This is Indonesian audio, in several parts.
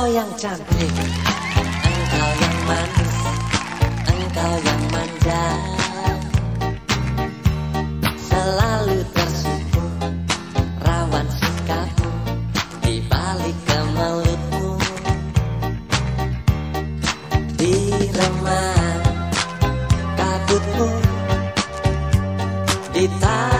Engkau yang cantik. Engkau yang manis. Engkau yang manja. Selalu tersipu Rawan sikapmu Di balik kemelutmu. Di remang Kabutmu Di tanah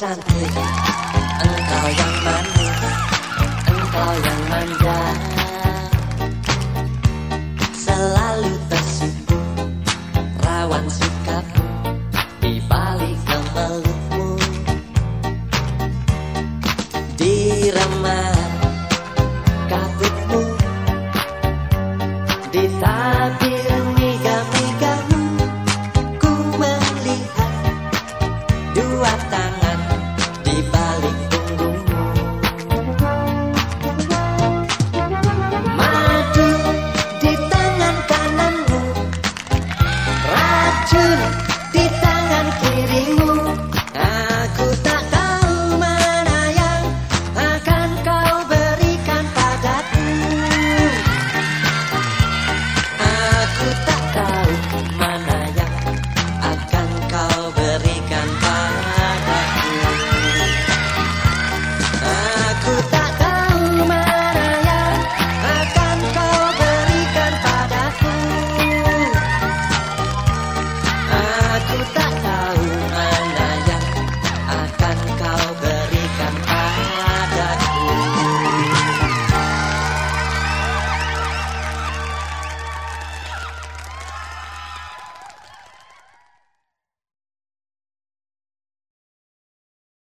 山子，恩高羊满 yang 满家